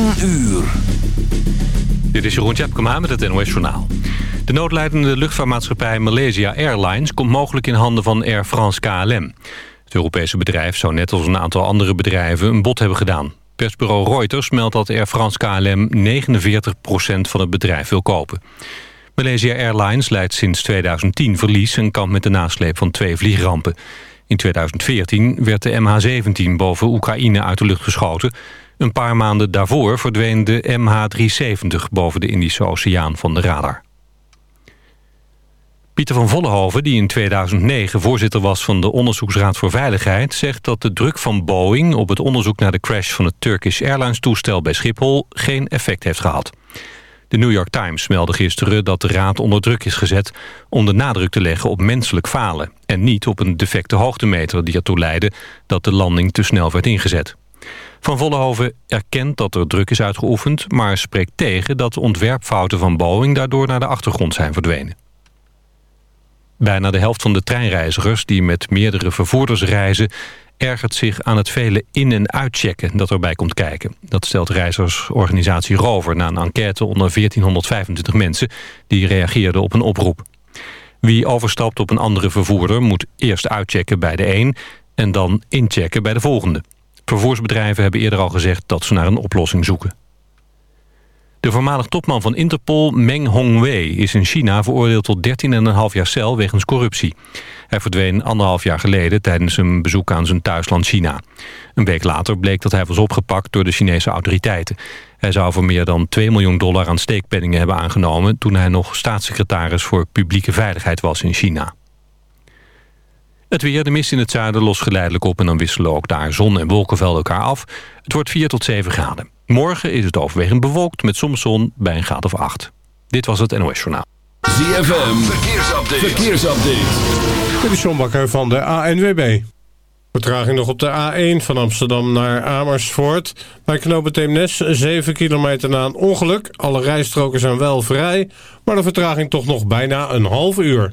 10 uur. Dit is Jeroen Tjepkema met het NOS Journaal. De noodleidende luchtvaartmaatschappij Malaysia Airlines... komt mogelijk in handen van Air France KLM. Het Europese bedrijf zou net als een aantal andere bedrijven... een bod hebben gedaan. Persbureau Reuters meldt dat Air France KLM 49% van het bedrijf wil kopen. Malaysia Airlines leidt sinds 2010 verlies... en kampt met de nasleep van twee vliegrampen. In 2014 werd de MH17 boven Oekraïne uit de lucht geschoten. Een paar maanden daarvoor verdween de MH370 boven de Indische Oceaan van de radar. Pieter van Vollenhoven, die in 2009 voorzitter was van de Onderzoeksraad voor Veiligheid... zegt dat de druk van Boeing op het onderzoek naar de crash van het Turkish Airlines-toestel bij Schiphol geen effect heeft gehad. De New York Times meldde gisteren dat de raad onder druk is gezet... om de nadruk te leggen op menselijk falen... en niet op een defecte hoogtemeter die ertoe leidde... dat de landing te snel werd ingezet. Van Vollenhoven erkent dat er druk is uitgeoefend... maar spreekt tegen dat de ontwerpfouten van Boeing... daardoor naar de achtergrond zijn verdwenen. Bijna de helft van de treinreizigers die met meerdere vervoerders reizen ergert zich aan het vele in- en uitchecken dat erbij komt kijken. Dat stelt reizigersorganisatie Rover na een enquête onder 1425 mensen... die reageerden op een oproep. Wie overstapt op een andere vervoerder moet eerst uitchecken bij de een... en dan inchecken bij de volgende. Vervoersbedrijven hebben eerder al gezegd dat ze naar een oplossing zoeken. De voormalig topman van Interpol, Meng Hongwei, is in China veroordeeld tot 13,5 jaar cel wegens corruptie. Hij verdween anderhalf jaar geleden tijdens een bezoek aan zijn thuisland China. Een week later bleek dat hij was opgepakt door de Chinese autoriteiten. Hij zou voor meer dan 2 miljoen dollar aan steekpenningen hebben aangenomen... toen hij nog staatssecretaris voor publieke veiligheid was in China. Het weer, de mist in het zuiden lost geleidelijk op... en dan wisselen ook daar zon en wolkenvelden elkaar af. Het wordt 4 tot 7 graden. Morgen is het overwegend bewolkt met soms zon bij een graad of 8. Dit was het NOS Journaal. ZFM, verkeersupdate. verkeersupdate. Dit is John Bakker van de ANWB. Vertraging nog op de A1 van Amsterdam naar Amersfoort. Bij knooppunt Eemnes 7 kilometer na een ongeluk. Alle rijstroken zijn wel vrij, maar de vertraging toch nog bijna een half uur.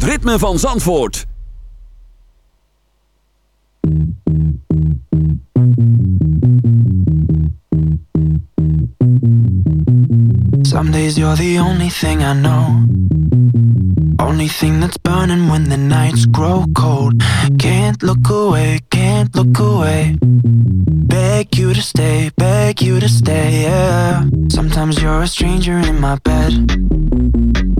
het ritme van Zandvoort. Some days you're the only thing I know. Only thing that's burning when the nights grow cold. Can't look away, can't look away. Beg you to stay, beg you to stay, yeah. Sometimes you're a stranger in my bed.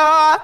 Oh.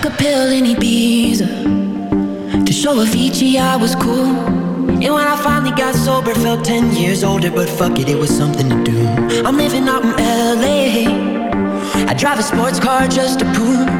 took a pill in Ibiza. To show Avicii I was cool. And when I finally got sober Felt ten years older But fuck it, it was something to do. I'm living out in L.A. I drive a sports car just to prove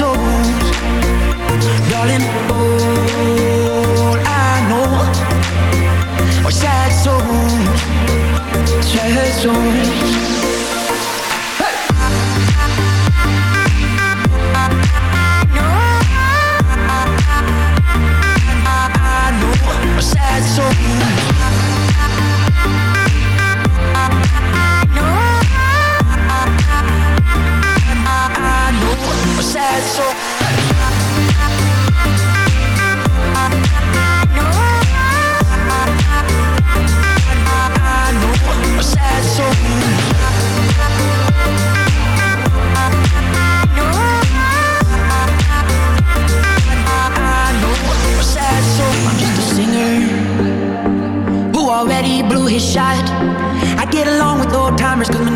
souls, darling. All I know are sad souls, sad souls.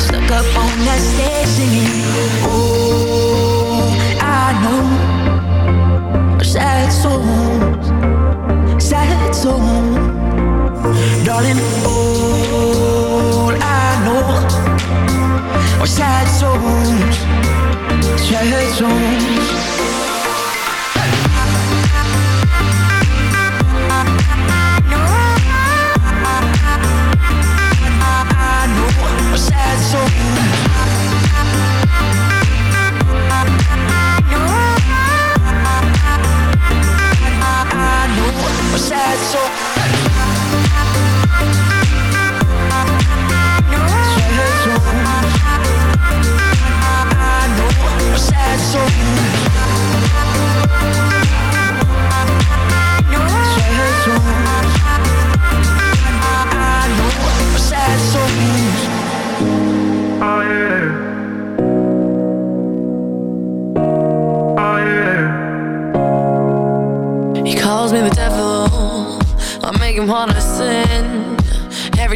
stuck up on that stage singing. Oh, I know sad souls, sad souls, darling. All I know sad souls, sad souls. so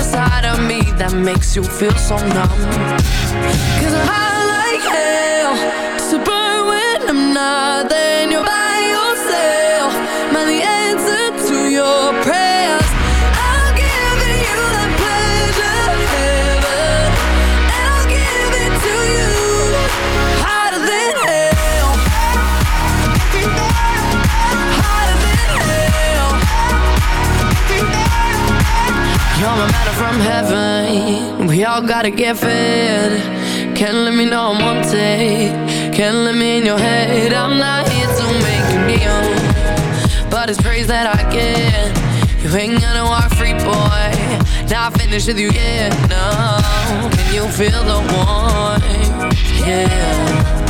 The darker side of me that makes you feel so numb. Cause I from heaven. We all gotta get fed. Can't let me know I'm on wanted. Can't let me in your head. I'm not here to make you kneel, but it's praise that I get. You ain't gonna walk free, boy. Now I finished with you, yeah. No, can you feel the warmth? Yeah.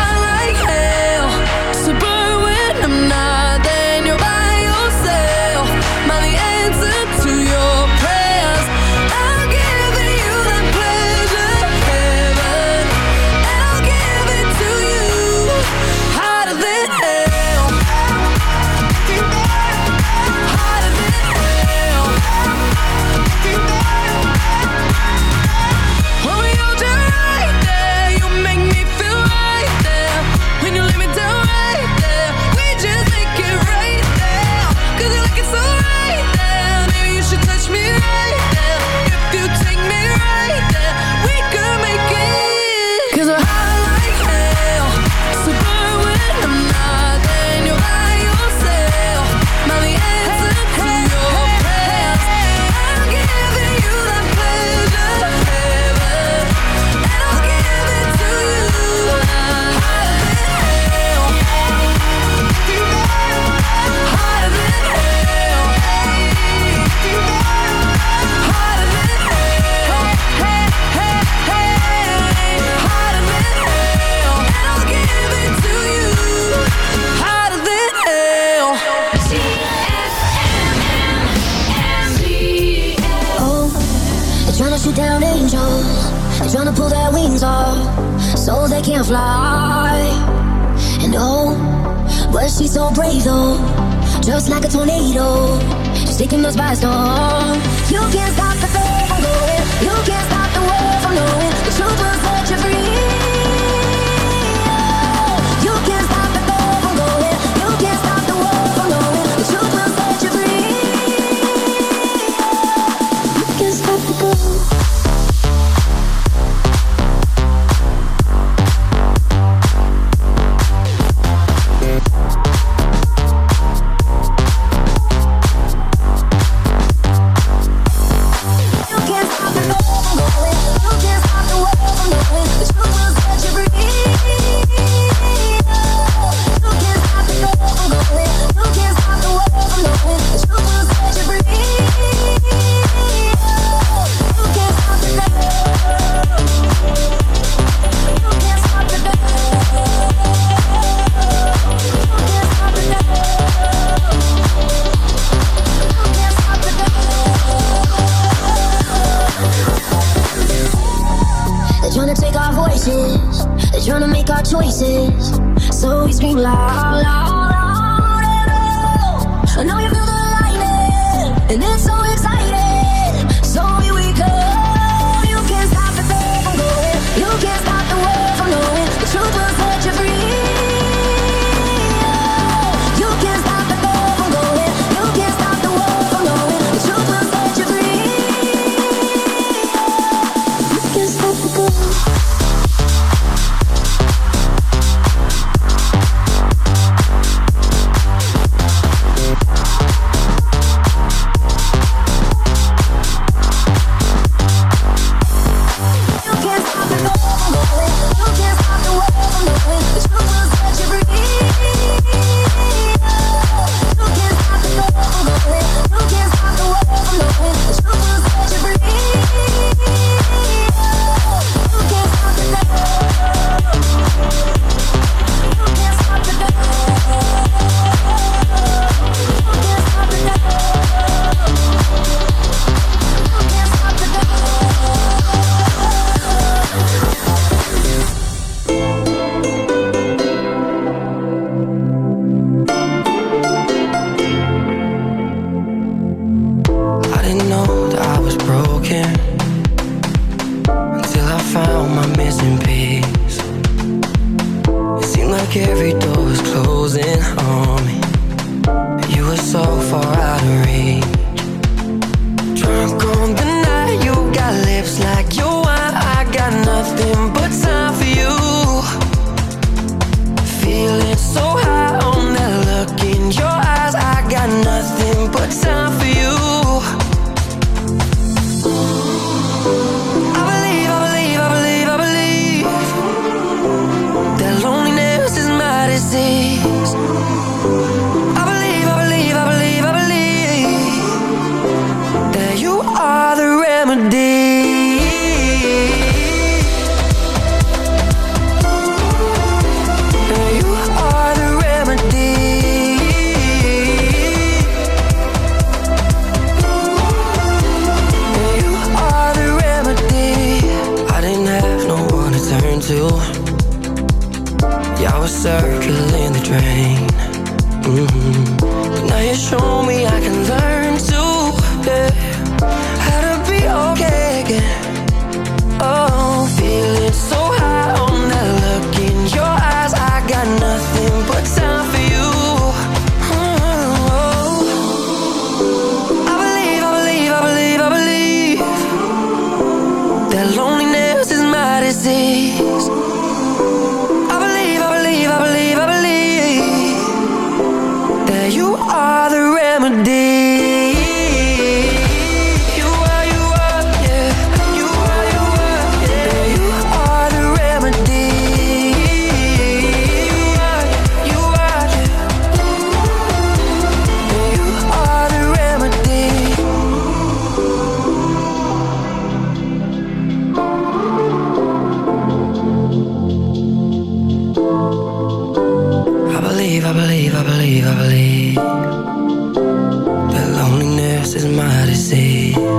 choices. So we scream la la. but some. somebody say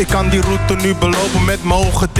Ik kan die route nu belopen met mijn ogen dicht.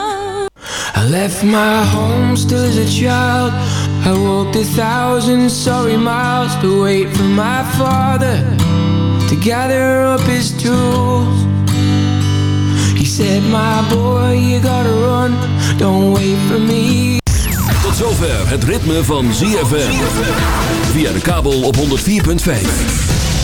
I left my home still as a child. I walked a thousand sorry miles to wait for my father to gather up his tools. He said, My boy, you gotta run, don't wait for me. Tot zover het ritme van ZFM. Via de kabel op 104.5.